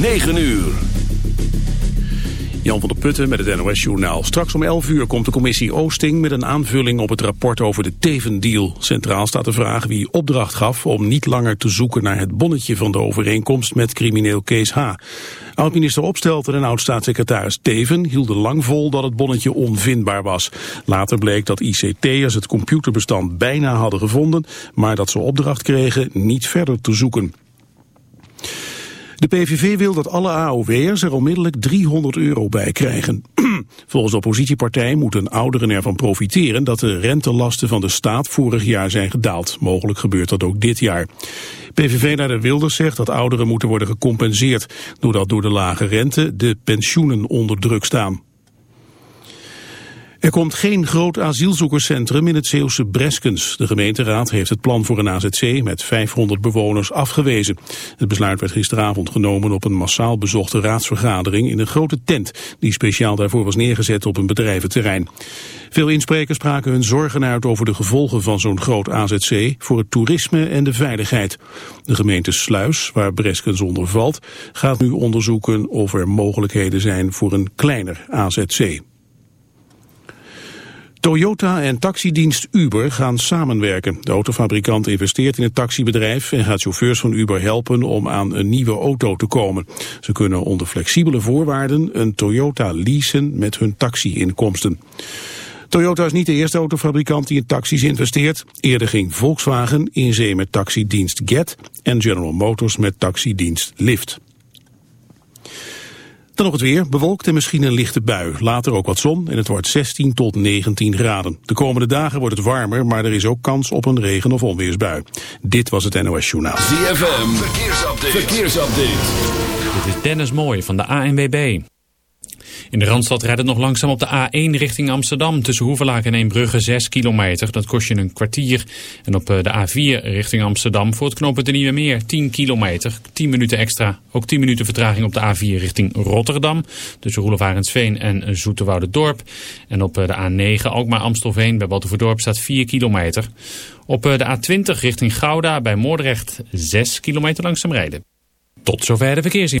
9 uur. Jan van der Putten met het NOS-journaal. Straks om 11 uur komt de commissie Oosting met een aanvulling op het rapport over de Teven-deal. Centraal staat de vraag wie opdracht gaf om niet langer te zoeken naar het bonnetje van de overeenkomst met crimineel Kees H. Oud-minister Opstelten en oud-staatssecretaris Teven hielden lang vol dat het bonnetje onvindbaar was. Later bleek dat ICT'ers het computerbestand bijna hadden gevonden, maar dat ze opdracht kregen niet verder te zoeken. De PVV wil dat alle AOW'ers er onmiddellijk 300 euro bij krijgen. Volgens de oppositiepartij moeten ouderen ervan profiteren dat de rentelasten van de staat vorig jaar zijn gedaald. Mogelijk gebeurt dat ook dit jaar. PVV-leider Wilders zegt dat ouderen moeten worden gecompenseerd... doordat door de lage rente de pensioenen onder druk staan. Er komt geen groot asielzoekerscentrum in het Zeeuwse Breskens. De gemeenteraad heeft het plan voor een AZC met 500 bewoners afgewezen. Het besluit werd gisteravond genomen op een massaal bezochte raadsvergadering in een grote tent die speciaal daarvoor was neergezet op een bedrijventerrein. Veel insprekers spraken hun zorgen uit over de gevolgen van zo'n groot AZC voor het toerisme en de veiligheid. De gemeente Sluis, waar Breskens onder valt, gaat nu onderzoeken of er mogelijkheden zijn voor een kleiner AZC. Toyota en taxidienst Uber gaan samenwerken. De autofabrikant investeert in het taxibedrijf en gaat chauffeurs van Uber helpen om aan een nieuwe auto te komen. Ze kunnen onder flexibele voorwaarden een Toyota leasen met hun taxi-inkomsten. Toyota is niet de eerste autofabrikant die in taxis investeert. Eerder ging Volkswagen in zee met taxidienst Get en General Motors met taxidienst Lyft. Dan nog het weer, bewolkt en misschien een lichte bui. Later ook wat zon en het wordt 16 tot 19 graden. De komende dagen wordt het warmer, maar er is ook kans op een regen- of onweersbui. Dit was het NOS Journaal. ZFM, verkeersupdate. verkeersupdate. Dit is Dennis Mooij van de ANWB. In de Randstad rijdt het nog langzaam op de A1 richting Amsterdam. Tussen Hoevelaak en Eembrugge 6 kilometer. Dat kost je een kwartier. En op eh, de A4 richting Amsterdam voor het knooppunt de Nieuwe Meer 10 kilometer. 10 minuten extra. Ook 10 minuten vertraging op de A4 richting Rotterdam. Tussen Roelevarensveen en Dorp. En op eh, de A9 Alkmaar Amstelveen bij Batuverdorp staat 4 kilometer. Op eh, de A20 richting Gouda bij Moordrecht 6 kilometer langzaam rijden. Tot zover de verkeersin.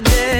Goddamn.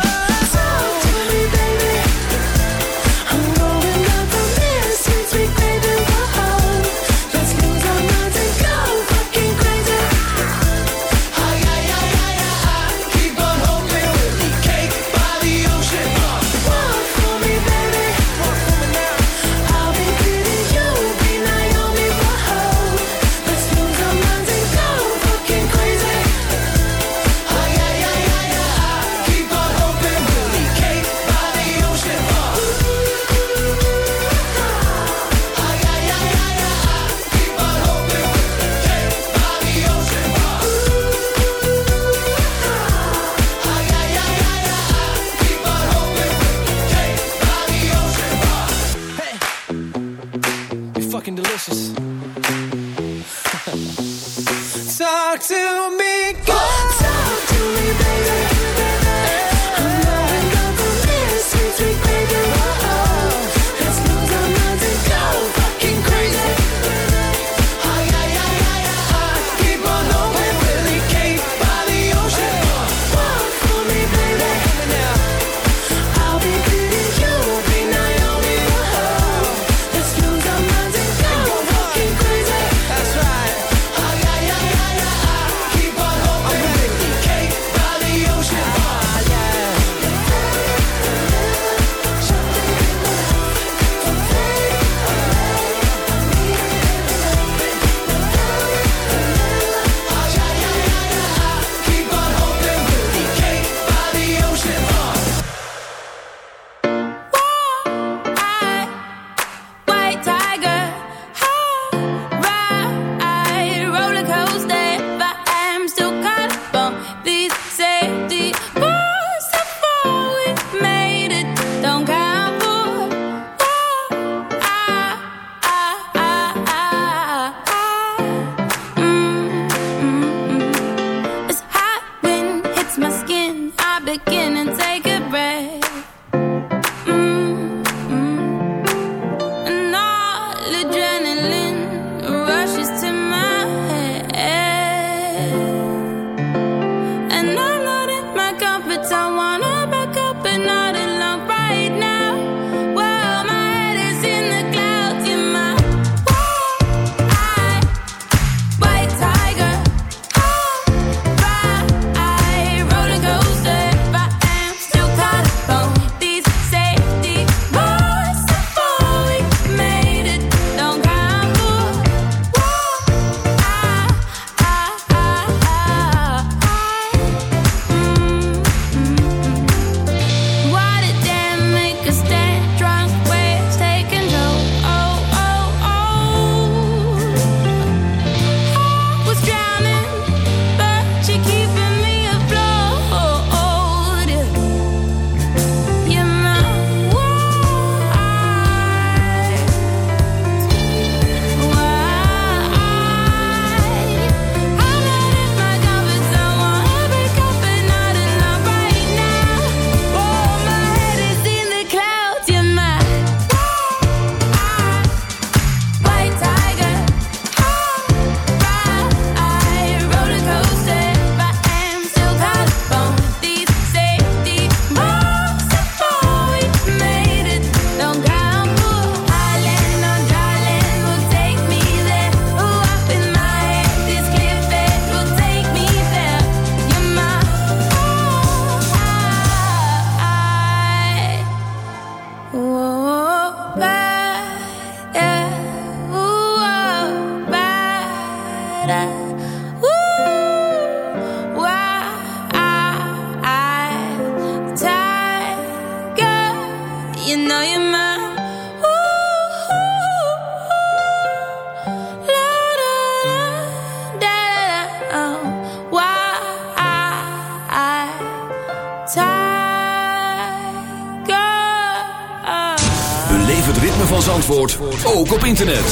internet.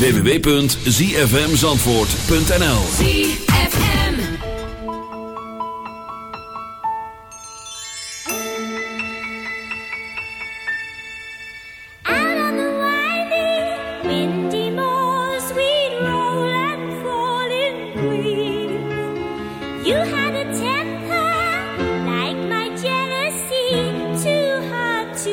www.zfmzandvoort.nl Out on fall Like my jealousy Too hard to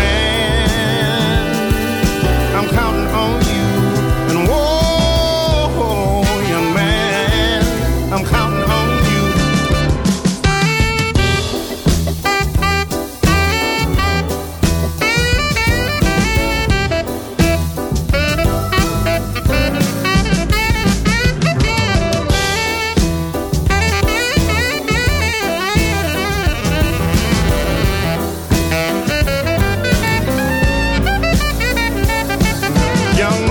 young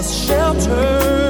us shelter.